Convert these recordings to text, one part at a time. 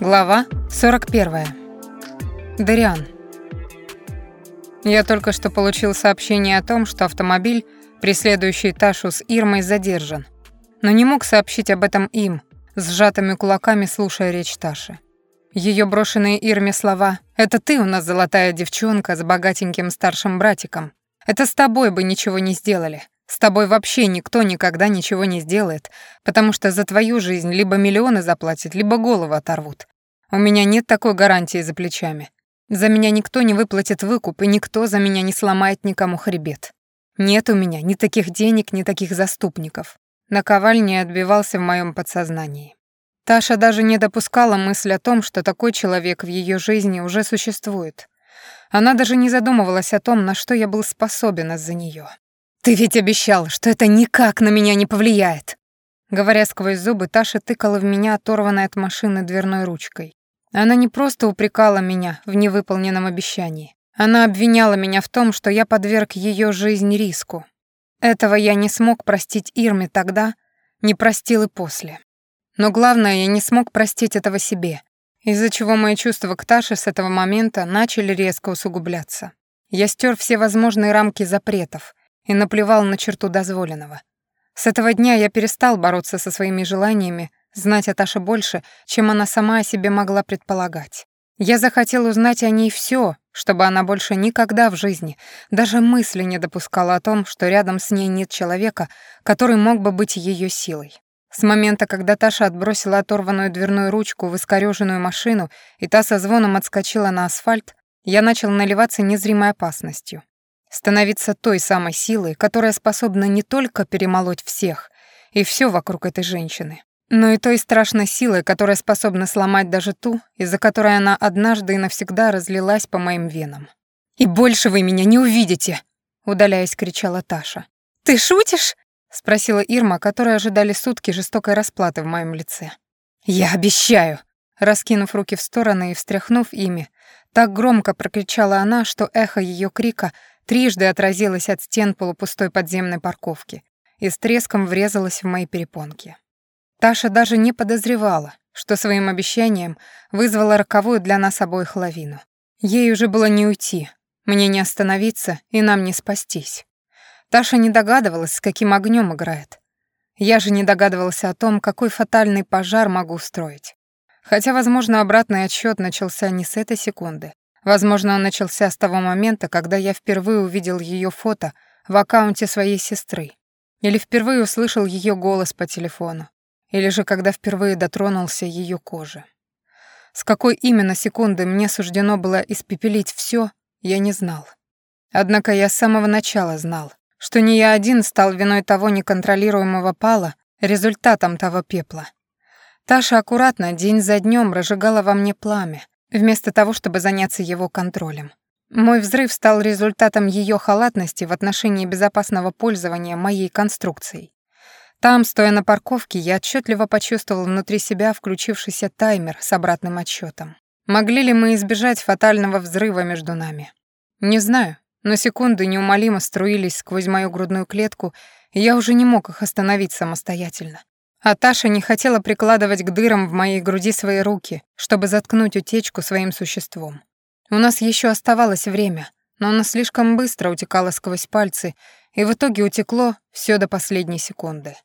Глава 41. Дариан. Я только что получил сообщение о том, что автомобиль, преследующий Ташу с Ирмой, задержан. Но не мог сообщить об этом им, сжатыми кулаками слушая речь Таши. Ее брошенные Ирме слова «Это ты у нас золотая девчонка с богатеньким старшим братиком. Это с тобой бы ничего не сделали. С тобой вообще никто никогда ничего не сделает, потому что за твою жизнь либо миллионы заплатят, либо голову оторвут. У меня нет такой гарантии за плечами. За меня никто не выплатит выкуп, и никто за меня не сломает никому хребет. Нет у меня ни таких денег, ни таких заступников. Наковаль не отбивался в моем подсознании. Таша даже не допускала мысль о том, что такой человек в ее жизни уже существует. Она даже не задумывалась о том, на что я был способен из-за нее. «Ты ведь обещал, что это никак на меня не повлияет!» Говоря сквозь зубы, Таша тыкала в меня оторванной от машины дверной ручкой. Она не просто упрекала меня в невыполненном обещании. Она обвиняла меня в том, что я подверг ее жизнь риску. Этого я не смог простить Ирме тогда, не простил и после. Но главное, я не смог простить этого себе, из-за чего мои чувства к Таше с этого момента начали резко усугубляться. Я стер все возможные рамки запретов, и наплевал на черту дозволенного. С этого дня я перестал бороться со своими желаниями знать о Таше больше, чем она сама о себе могла предполагать. Я захотел узнать о ней все, чтобы она больше никогда в жизни даже мысли не допускала о том, что рядом с ней нет человека, который мог бы быть ее силой. С момента, когда Таша отбросила оторванную дверную ручку в искорёженную машину, и та со звоном отскочила на асфальт, я начал наливаться незримой опасностью. Становиться той самой силой, которая способна не только перемолоть всех и все вокруг этой женщины, но и той страшной силой, которая способна сломать даже ту, из-за которой она однажды и навсегда разлилась по моим венам. «И больше вы меня не увидите!» — удаляясь, кричала Таша. «Ты шутишь?» — спросила Ирма, которой ожидали сутки жестокой расплаты в моем лице. «Я обещаю!» Раскинув руки в стороны и встряхнув ими, так громко прокричала она, что эхо ее крика трижды отразилась от стен полупустой подземной парковки и с треском врезалась в мои перепонки. Таша даже не подозревала, что своим обещанием вызвала роковую для нас обоих лавину. Ей уже было не уйти, мне не остановиться и нам не спастись. Таша не догадывалась, с каким огнем играет. Я же не догадывался о том, какой фатальный пожар могу устроить. Хотя, возможно, обратный отсчет начался не с этой секунды, Возможно, он начался с того момента, когда я впервые увидел ее фото в аккаунте своей сестры. Или впервые услышал ее голос по телефону. Или же когда впервые дотронулся ее кожи. С какой именно секунды мне суждено было испепелить все, я не знал. Однако я с самого начала знал, что не я один стал виной того неконтролируемого пала, результатом того пепла. Таша аккуратно день за днем разжигала во мне пламя, вместо того, чтобы заняться его контролем. Мой взрыв стал результатом ее халатности в отношении безопасного пользования моей конструкцией. Там, стоя на парковке, я отчетливо почувствовал внутри себя включившийся таймер с обратным отсчетом. Могли ли мы избежать фатального взрыва между нами? Не знаю, но секунды неумолимо струились сквозь мою грудную клетку, и я уже не мог их остановить самостоятельно. А Таша не хотела прикладывать к дырам в моей груди свои руки, чтобы заткнуть утечку своим существом. У нас еще оставалось время, но оно слишком быстро утекало сквозь пальцы, и в итоге утекло все до последней секунды.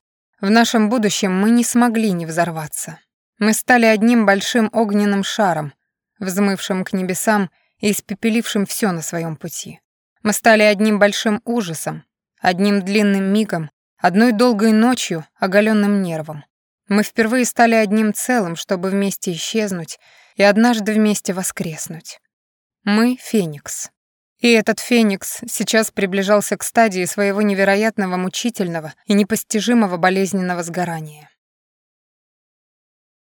В нашем будущем мы не смогли не взорваться. Мы стали одним большим огненным шаром, взмывшим к небесам и испепелившим все на своем пути. Мы стали одним большим ужасом, одним длинным мигом, Одной долгой ночью, оголенным нервом. Мы впервые стали одним целым, чтобы вместе исчезнуть и однажды вместе воскреснуть. Мы — Феникс. И этот Феникс сейчас приближался к стадии своего невероятного мучительного и непостижимого болезненного сгорания.